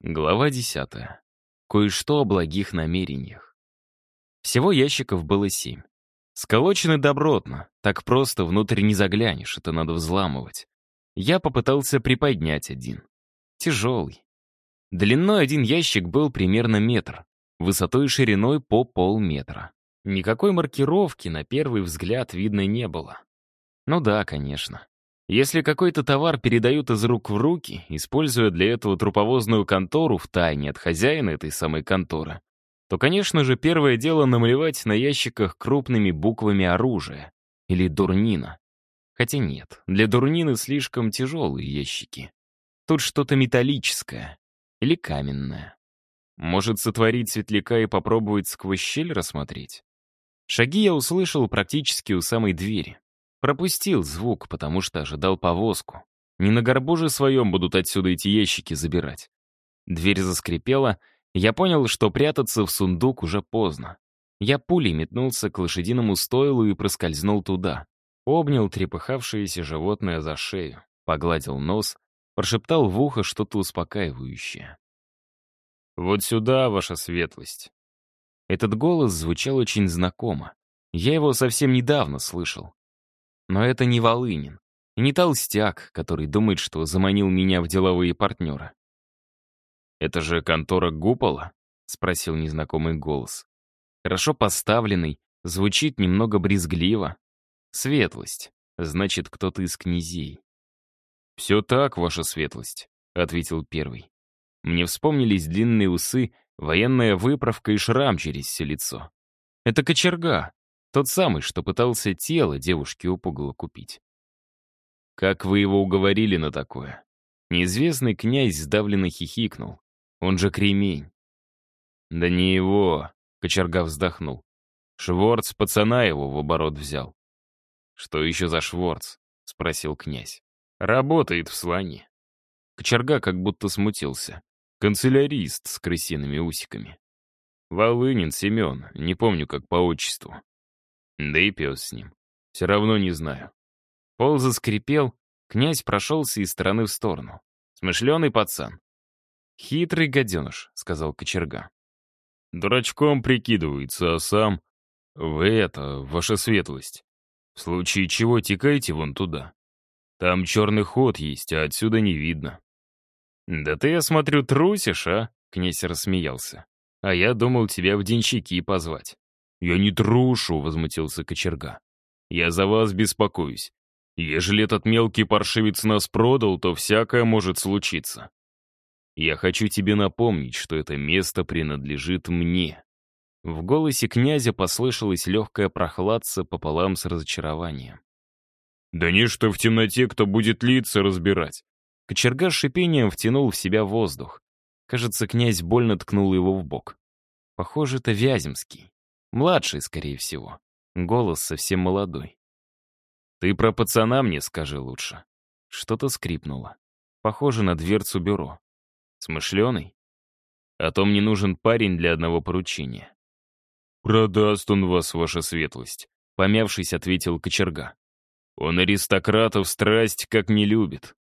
Глава 10. Кое-что о благих намерениях. Всего ящиков было семь. Сколочены добротно, так просто внутрь не заглянешь, это надо взламывать. Я попытался приподнять один. Тяжелый. Длиной один ящик был примерно метр, высотой и шириной по полметра. Никакой маркировки на первый взгляд видно не было. Ну да, конечно. Если какой-то товар передают из рук в руки, используя для этого труповозную контору в тайне от хозяина этой самой конторы, то, конечно же, первое дело намалевать на ящиках крупными буквами оружие или дурнина. Хотя нет, для дурнины слишком тяжелые ящики. Тут что-то металлическое или каменное. Может, сотворить светляка и попробовать сквозь щель рассмотреть? Шаги я услышал практически у самой двери. Пропустил звук, потому что ожидал повозку. Не на горбу же своем будут отсюда эти ящики забирать. Дверь заскрипела, я понял, что прятаться в сундук уже поздно. Я пулей метнулся к лошадиному стойлу и проскользнул туда. Обнял трепыхавшееся животное за шею, погладил нос, прошептал в ухо что-то успокаивающее. «Вот сюда, ваша светлость». Этот голос звучал очень знакомо. Я его совсем недавно слышал. Но это не Волынин. И не толстяк, который думает, что заманил меня в деловые партнеры. «Это же контора Гупола?» — спросил незнакомый голос. Хорошо поставленный, звучит немного брезгливо. «Светлость. Значит, кто-то из князей». «Все так, ваша светлость», — ответил первый. Мне вспомнились длинные усы, военная выправка и шрам через все лицо. Это кочерга, тот самый, что пытался тело девушки у купить. Как вы его уговорили на такое? Неизвестный князь сдавленно хихикнул. Он же кремень. Да не его, кочерга вздохнул. Шворц пацана его в оборот взял. Что еще за Шворц? Спросил князь. Работает в слоне. Кочерга как будто смутился. Канцелярист с крысиными усиками. Волынин Семен, не помню как по отчеству. Да и пес с ним. Все равно не знаю. Пол заскрипел, князь прошелся из стороны в сторону. Смышленый пацан. «Хитрый гаденыш», — сказал кочерга. «Дурачком прикидывается, а сам...» «Вы это, ваша светлость. В случае чего текайте вон туда. Там черный ход есть, а отсюда не видно». «Да ты, я смотрю, трусишь, а?» — князь рассмеялся. «А я думал тебя в денщики позвать». «Я не трушу», — возмутился кочерга. «Я за вас беспокоюсь. Ежели этот мелкий паршивец нас продал, то всякое может случиться. Я хочу тебе напомнить, что это место принадлежит мне». В голосе князя послышалась легкая прохладца пополам с разочарованием. «Да не что в темноте кто будет лица разбирать». Кочерга шипением втянул в себя воздух. Кажется, князь больно ткнул его в бок. Похоже, это Вяземский. Младший, скорее всего. Голос совсем молодой. «Ты про пацана мне скажи лучше». Что-то скрипнуло. Похоже на дверцу бюро. Смышленый? А то мне нужен парень для одного поручения. «Продаст он вас, ваша светлость», — помявшись, ответил кочерга. «Он аристократов страсть как не любит.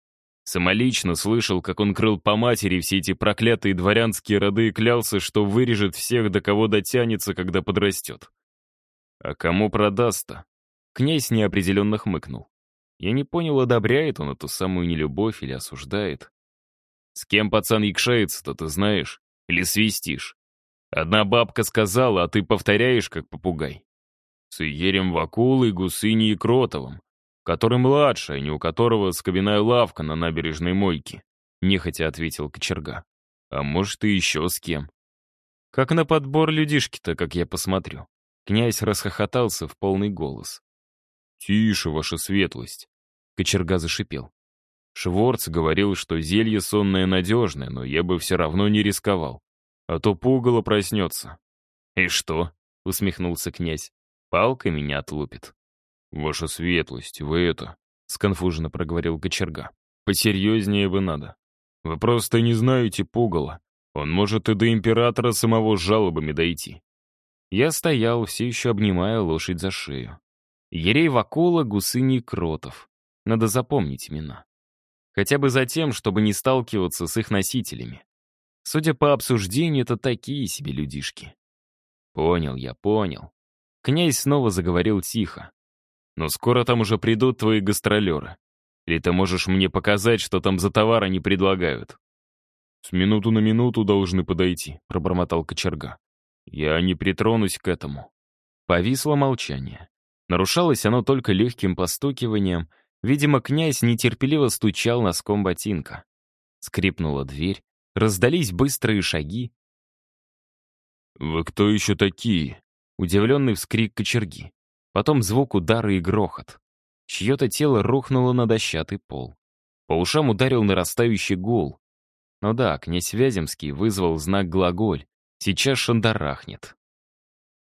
Самолично слышал, как он крыл по матери все эти проклятые дворянские роды и клялся, что вырежет всех, до кого дотянется, когда подрастет. А кому продаст-то? Князь неопределенно хмыкнул. Я не понял, одобряет он эту самую нелюбовь или осуждает. С кем пацан якшается-то, ты знаешь? Или свистишь? Одна бабка сказала, а ты повторяешь, как попугай. С Иерем Вакулой, Гусыней и Кротовым который младший, не у которого скобяная лавка на набережной мойке», — нехотя ответил кочерга. «А может, и еще с кем». «Как на подбор людишки-то, как я посмотрю». Князь расхохотался в полный голос. «Тише, ваша светлость», — кочерга зашипел. Шворц говорил, что зелье сонное надежное, но я бы все равно не рисковал. А то пугало проснется. «И что?» — усмехнулся князь. «Палка меня отлупит». «Ваша светлость, вы это...» — сконфуженно проговорил кочерга. «Посерьезнее бы надо. Вы просто не знаете пугала. Он может и до императора самого с жалобами дойти». Я стоял, все еще обнимая лошадь за шею. Ерей Вакула, Гусыний Кротов. Надо запомнить имена. Хотя бы за тем, чтобы не сталкиваться с их носителями. Судя по обсуждению, это такие себе людишки. Понял я, понял. Князь снова заговорил тихо. Но скоро там уже придут твои гастролеры. Или ты можешь мне показать, что там за товар они предлагают? «С минуту на минуту должны подойти», — пробормотал кочерга. «Я не притронусь к этому». Повисло молчание. Нарушалось оно только легким постукиванием. Видимо, князь нетерпеливо стучал носком ботинка. Скрипнула дверь, раздались быстрые шаги. «Вы кто еще такие?» Удивленный вскрик кочерги. Потом звук удара и грохот. Чье-то тело рухнуло на дощатый пол. По ушам ударил нарастающий гул. Ну да, князь Вяземский вызвал знак глаголь. Сейчас шандарахнет.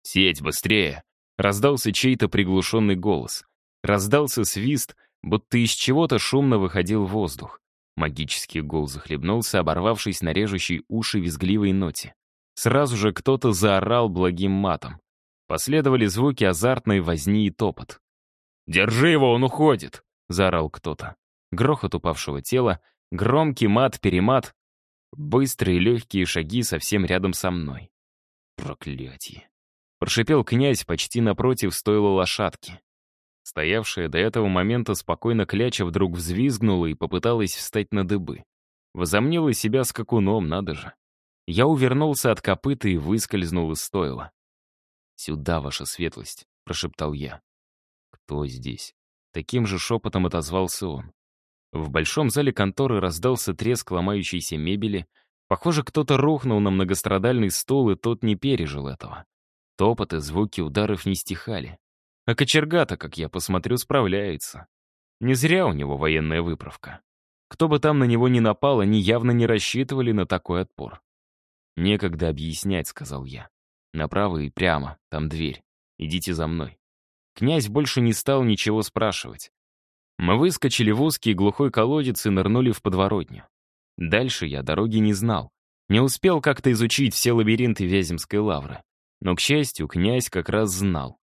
«Сеть, быстрее!» Раздался чей-то приглушенный голос. Раздался свист, будто из чего-то шумно выходил воздух. Магический гул захлебнулся, оборвавшись на режущей уши визгливой ноте. Сразу же кто-то заорал благим матом. Последовали звуки азартной возни и топот. «Держи его, он уходит!» — заорал кто-то. Грохот упавшего тела, громкий мат-перемат, быстрые легкие шаги совсем рядом со мной. Проклятие. Прошипел князь почти напротив стойла лошадки. Стоявшая до этого момента спокойно кляча вдруг взвизгнула и попыталась встать на дыбы. Возомнила себя скакуном, надо же. Я увернулся от копыта и выскользнул из стойла. «Сюда, ваша светлость», — прошептал я. «Кто здесь?» Таким же шепотом отозвался он. В большом зале конторы раздался треск ломающейся мебели. Похоже, кто-то рухнул на многострадальный стол, и тот не пережил этого. Топот и звуки ударов не стихали. А кочерга-то, как я посмотрю, справляется. Не зря у него военная выправка. Кто бы там на него ни напал, они явно не рассчитывали на такой отпор. «Некогда объяснять», — сказал я. «Направо и прямо, там дверь. Идите за мной». Князь больше не стал ничего спрашивать. Мы выскочили в узкий глухой колодец и нырнули в подворотню. Дальше я дороги не знал. Не успел как-то изучить все лабиринты Вяземской лавры. Но, к счастью, князь как раз знал.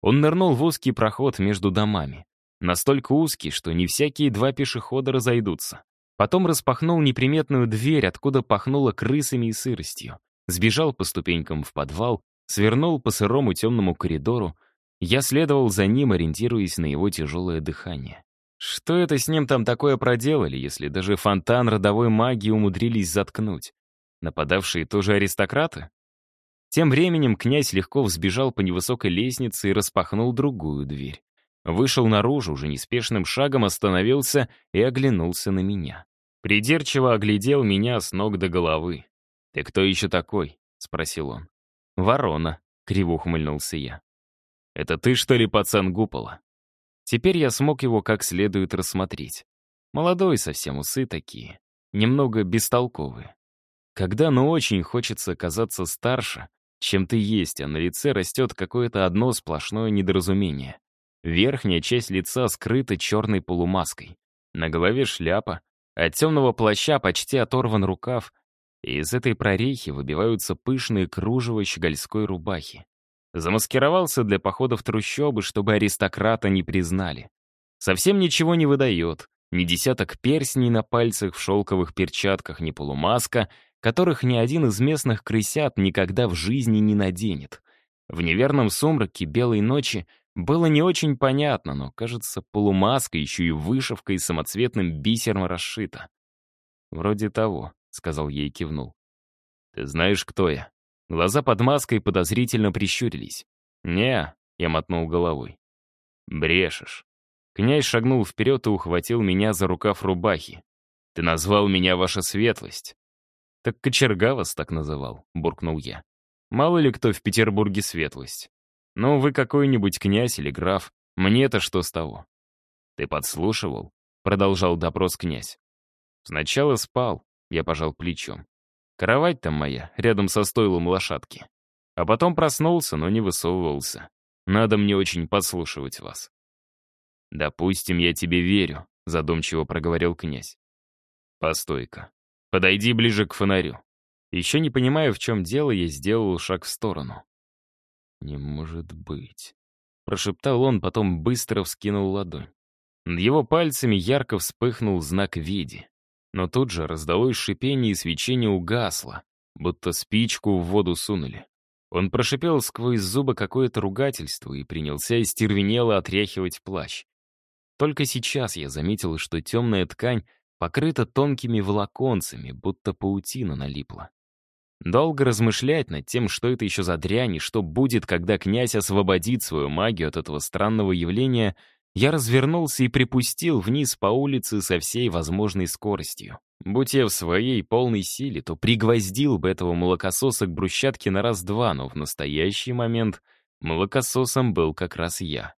Он нырнул в узкий проход между домами. Настолько узкий, что не всякие два пешехода разойдутся. Потом распахнул неприметную дверь, откуда пахнуло крысами и сыростью. Сбежал по ступенькам в подвал, свернул по сырому темному коридору. Я следовал за ним, ориентируясь на его тяжелое дыхание. Что это с ним там такое проделали, если даже фонтан родовой магии умудрились заткнуть? Нападавшие тоже аристократы? Тем временем князь легко взбежал по невысокой лестнице и распахнул другую дверь. Вышел наружу, уже неспешным шагом остановился и оглянулся на меня. Придирчиво оглядел меня с ног до головы. «Ты кто еще такой?» — спросил он. «Ворона», — криво ухмыльнулся я. «Это ты, что ли, пацан Гупола?» Теперь я смог его как следует рассмотреть. Молодой совсем, усы такие, немного бестолковые. Когда ну очень хочется казаться старше, чем ты есть, а на лице растет какое-то одно сплошное недоразумение. Верхняя часть лица скрыта черной полумаской. На голове шляпа, от темного плаща почти оторван рукав, из этой прорехи выбиваются пышные кружева щегольской рубахи. Замаскировался для похода в трущобы, чтобы аристократа не признали. Совсем ничего не выдает, ни десяток перстней на пальцах в шелковых перчатках, ни полумаска, которых ни один из местных крысят никогда в жизни не наденет. В неверном сумраке белой ночи было не очень понятно, но, кажется, полумаска еще и вышивкой самоцветным бисером расшита. «Вроде того», — сказал ей и кивнул. «Ты знаешь, кто я?» Глаза под маской подозрительно прищурились. «Не», — я мотнул головой. «Брешешь». Князь шагнул вперед и ухватил меня за рукав рубахи. «Ты назвал меня ваша светлость. «Так кочерга вас так называл», — буркнул я. «Мало ли кто в Петербурге светлость. Ну, вы какой-нибудь князь или граф. Мне-то что с того?» «Ты подслушивал?» — продолжал допрос князь. «Сначала спал», — я пожал плечом. «Кровать там моя, рядом со стойлом лошадки. А потом проснулся, но не высовывался. Надо мне очень подслушивать вас». «Допустим, я тебе верю», — задумчиво проговорил князь. «Постой-ка. Подойди ближе к фонарю. Еще не понимая, в чем дело, я сделал шаг в сторону. «Не может быть», — прошептал он, потом быстро вскинул ладонь. Над его пальцами ярко вспыхнул знак «Веди». Но тут же раздалось шипение и свечение угасло, будто спичку в воду сунули. Он прошипел сквозь зубы какое-то ругательство и принялся истервенело отряхивать плащ. Только сейчас я заметил, что темная ткань покрыта тонкими волоконцами, будто паутина налипла. Долго размышлять над тем, что это еще за дрянь и что будет, когда князь освободит свою магию от этого странного явления, я развернулся и припустил вниз по улице со всей возможной скоростью. Будь я в своей полной силе, то пригвоздил бы этого молокососа к брусчатке на раз-два, но в настоящий момент молокососом был как раз я.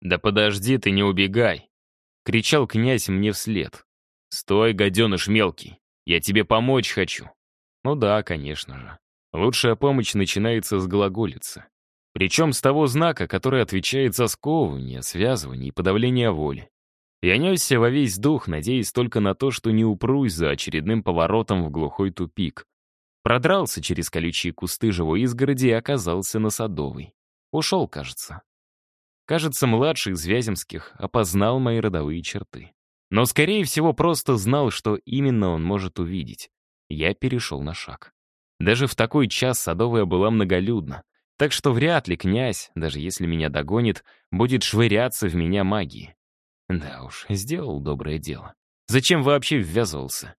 «Да подожди ты, не убегай!» — кричал князь мне вслед. «Стой, гаденыш мелкий, я тебе помочь хочу!» Ну да, конечно же. Лучшая помощь начинается с глаголицы. Причем с того знака, который отвечает за сковывание, связывание и подавление воли. Я несся во весь дух, надеясь только на то, что не упрусь за очередным поворотом в глухой тупик. Продрался через колючие кусты живой изгороди и оказался на Садовой. Ушел, кажется. Кажется, младший из Вяземских опознал мои родовые черты. Но, скорее всего, просто знал, что именно он может увидеть. Я перешел на шаг. Даже в такой час Садовая была многолюдна. Так что вряд ли князь, даже если меня догонит, будет швыряться в меня магией. Да уж, сделал доброе дело. Зачем вообще ввязывался?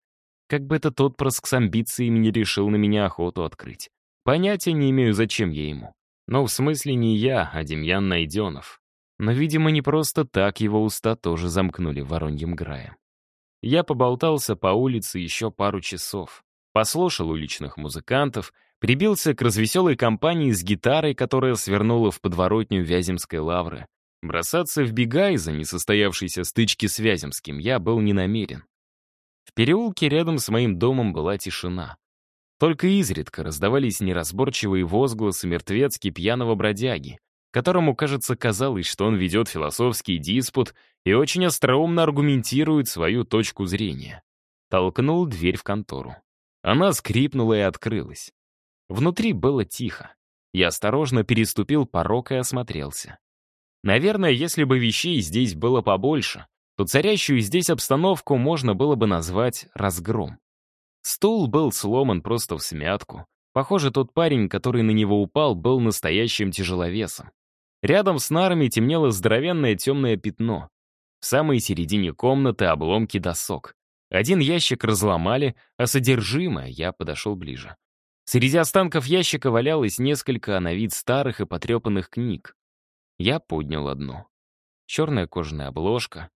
Как бы этот отпрыск с амбициями не решил на меня охоту открыть. Понятия не имею, зачем я ему. Но в смысле не я, а Демьян Найденов. Но, видимо, не просто так его уста тоже замкнули вороньим граем. Я поболтался по улице еще пару часов, послушал уличных музыкантов — Прибился к развеселой компании с гитарой, которая свернула в подворотню Вяземской лавры. Бросаться в бега из-за несостоявшейся стычки с Вяземским я был не намерен. В переулке рядом с моим домом была тишина. Только изредка раздавались неразборчивые возгласы мертвецки пьяного бродяги, которому, кажется, казалось, что он ведет философский диспут и очень остроумно аргументирует свою точку зрения. Толкнул дверь в контору. Она скрипнула и открылась. Внутри было тихо. Я осторожно переступил порог и осмотрелся. Наверное, если бы вещей здесь было побольше, то царящую здесь обстановку можно было бы назвать разгром. Стул был сломан просто в смятку. Похоже, тот парень, который на него упал, был настоящим тяжеловесом. Рядом с нарами темнело здоровенное темное пятно. В самой середине комнаты обломки досок. Один ящик разломали, а содержимое я подошел ближе. Среди останков ящика валялось несколько на вид старых и потрепанных книг. Я поднял одну. Черная кожаная обложка,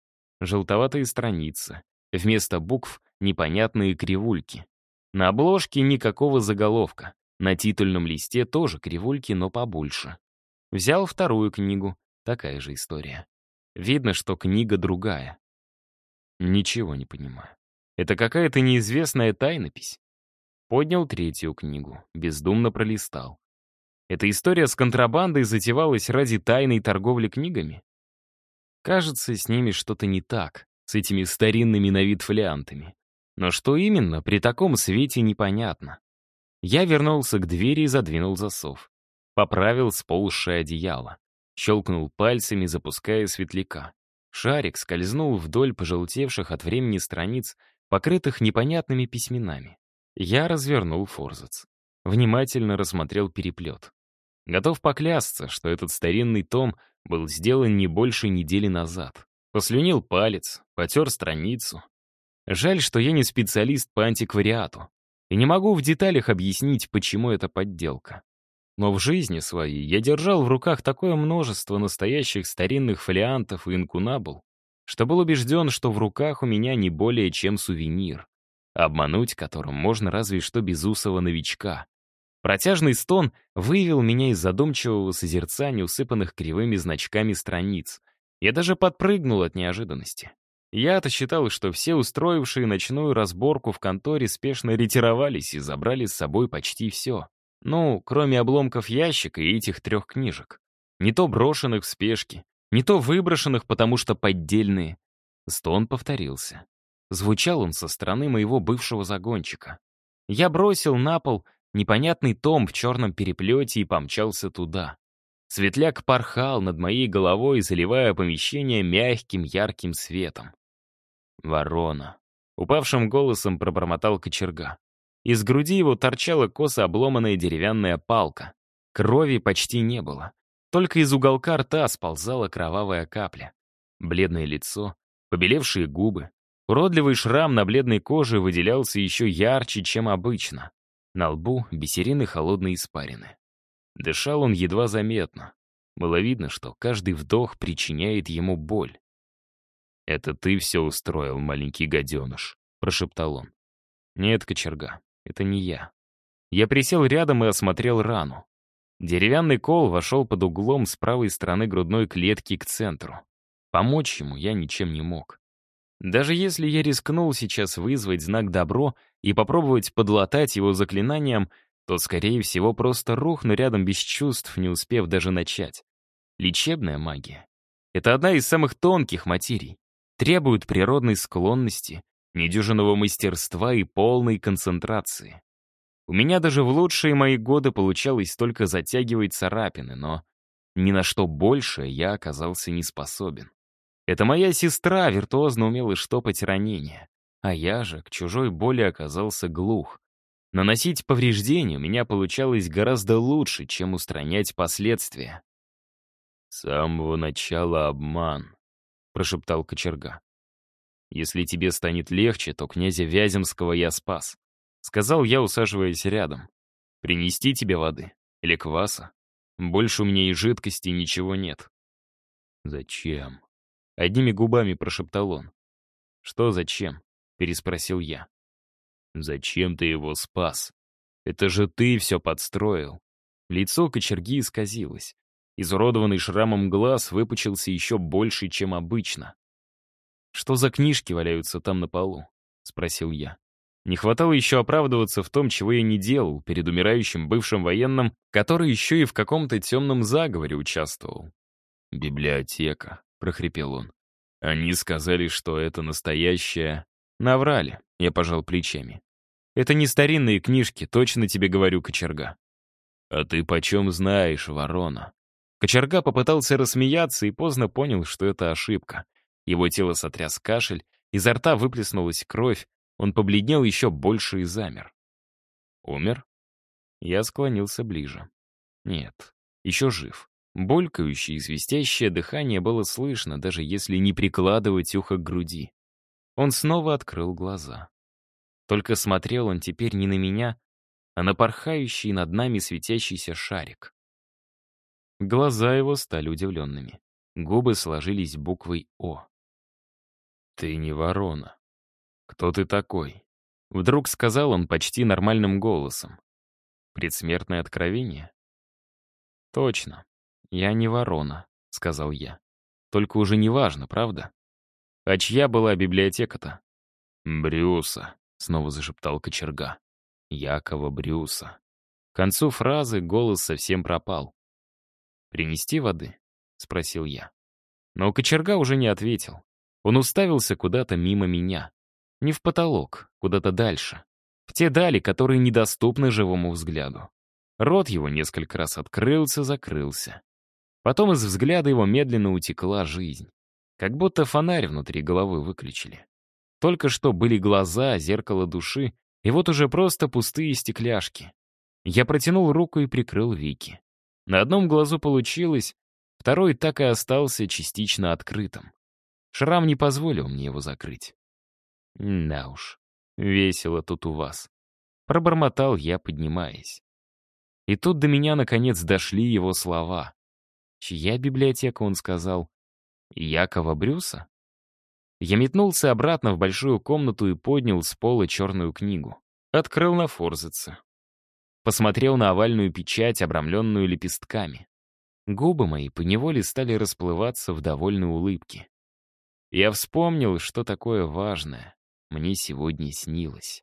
желтоватые страницы, вместо букв непонятные кривульки. На обложке никакого заголовка, на титульном листе тоже кривульки, но побольше. Взял вторую книгу, такая же история. Видно, что книга другая. Ничего не понимаю. Это какая-то неизвестная тайнопись. Поднял третью книгу, бездумно пролистал. Эта история с контрабандой затевалась ради тайной торговли книгами? Кажется, с ними что-то не так, с этими старинными на вид фолиантами. Но что именно, при таком свете непонятно. Я вернулся к двери и задвинул засов. Поправил сползшее одеяло. Щелкнул пальцами, запуская светляка. Шарик скользнул вдоль пожелтевших от времени страниц, покрытых непонятными письменами. Я развернул форзац. Внимательно рассмотрел переплет. Готов поклясться, что этот старинный том был сделан не больше недели назад. Послюнил палец, потер страницу. Жаль, что я не специалист по антиквариату и не могу в деталях объяснить, почему это подделка. Но в жизни своей я держал в руках такое множество настоящих старинных фолиантов и инкунабул, что был убежден, что в руках у меня не более чем сувенир обмануть которым можно разве что безусого новичка. Протяжный стон вывел меня из задумчивого созерцания усыпанных кривыми значками страниц. Я даже подпрыгнул от неожиданности. Я-то считал, что все устроившие ночную разборку в конторе спешно ретировались и забрали с собой почти все. Ну, кроме обломков ящика и этих трех книжек. Не то брошенных в спешке, не то выброшенных, потому что поддельные. Стон повторился. Звучал он со стороны моего бывшего загончика. Я бросил на пол непонятный том в черном переплете и помчался туда. Светляк порхал над моей головой, заливая помещение мягким ярким светом. Ворона. Упавшим голосом пробормотал кочерга. Из груди его торчала косо обломанная деревянная палка. Крови почти не было. Только из уголка рта сползала кровавая капля. Бледное лицо, побелевшие губы. Уродливый шрам на бледной коже выделялся еще ярче, чем обычно. На лбу бисерины холодной испарины. Дышал он едва заметно. Было видно, что каждый вдох причиняет ему боль. «Это ты все устроил, маленький гаденыш», — прошептал он. «Нет, кочерга, это не я». Я присел рядом и осмотрел рану. Деревянный кол вошел под углом с правой стороны грудной клетки к центру. Помочь ему я ничем не мог. Даже если я рискнул сейчас вызвать знак «добро» и попробовать подлатать его заклинанием, то, скорее всего, просто рухну рядом без чувств, не успев даже начать. Лечебная магия — это одна из самых тонких материй, требует природной склонности, недюжинного мастерства и полной концентрации. У меня даже в лучшие мои годы получалось только затягивать царапины, но ни на что больше я оказался не способен. Это моя сестра виртуозно умела штопать ранения, а я же к чужой боли оказался глух. Наносить повреждения у меня получалось гораздо лучше, чем устранять последствия. «С самого начала обман», — прошептал кочерга. «Если тебе станет легче, то князя Вяземского я спас», — сказал я, усаживаясь рядом. «Принести тебе воды? Или кваса? Больше у меня и жидкости ничего нет». «Зачем?» — одними губами прошептал он. «Что зачем?» — переспросил я. «Зачем ты его спас? Это же ты все подстроил». Лицо кочерги исказилось. Изуродованный шрамом глаз выпучился еще больше, чем обычно. «Что за книжки валяются там на полу?» — спросил я. Не хватало еще оправдываться в том, чего я не делал перед умирающим бывшим военным, который еще и в каком-то темном заговоре участвовал. «Библиотека», — прохрипел он. «Они сказали, что это настоящая...» «Наврали», — я пожал плечами. «Это не старинные книжки, точно тебе говорю, кочерга». «А ты почем знаешь, ворона?» Кочерга попытался рассмеяться и поздно понял, что это ошибка. Его тело сотряс кашель, изо рта выплеснулась кровь, он побледнел еще больше и замер. Умер? Я склонился ближе. Нет, еще жив. Булькающее и свистящее дыхание было слышно, даже если не прикладывать ухо к груди. Он снова открыл глаза. Только смотрел он теперь не на меня, а на порхающий над нами светящийся шарик. Глаза его стали удивленными. Губы сложились буквой «О». «Ты не ворона», «Кто ты такой?» Вдруг сказал он почти нормальным голосом. «Предсмертное откровение?» «Точно. Я не ворона», — сказал я. «Только уже не важно, правда? А чья была библиотека-то?» «Брюса», — снова зашептал кочерга. «Якова Брюса». К концу фразы голос совсем пропал. «Принести воды?» — спросил я. Но кочерга уже не ответил. Он уставился куда-то мимо меня. Не в потолок, куда-то дальше. В те дали, которые недоступны живому взгляду. Рот его несколько раз открылся, закрылся. Потом из взгляда его медленно утекла жизнь. Как будто фонарь внутри головы выключили. Только что были глаза, зеркало души, и вот уже просто пустые стекляшки. Я протянул руку и прикрыл веки. На одном глазу получилось, второй так и остался частично открытым. Шрам не позволил мне его закрыть. Да уж, весело тут у вас. Пробормотал я, поднимаясь. И тут до меня, наконец, дошли его слова. Чья библиотека, он сказал? Якова Брюса? Я метнулся обратно в большую комнату и поднял с пола черную книгу. Открыл на форзаце. Посмотрел на овальную печать, обрамленную лепестками. Губы мои поневоле стали расплываться в довольной улыбке. Я вспомнил, что такое важное мне сегодня снилось.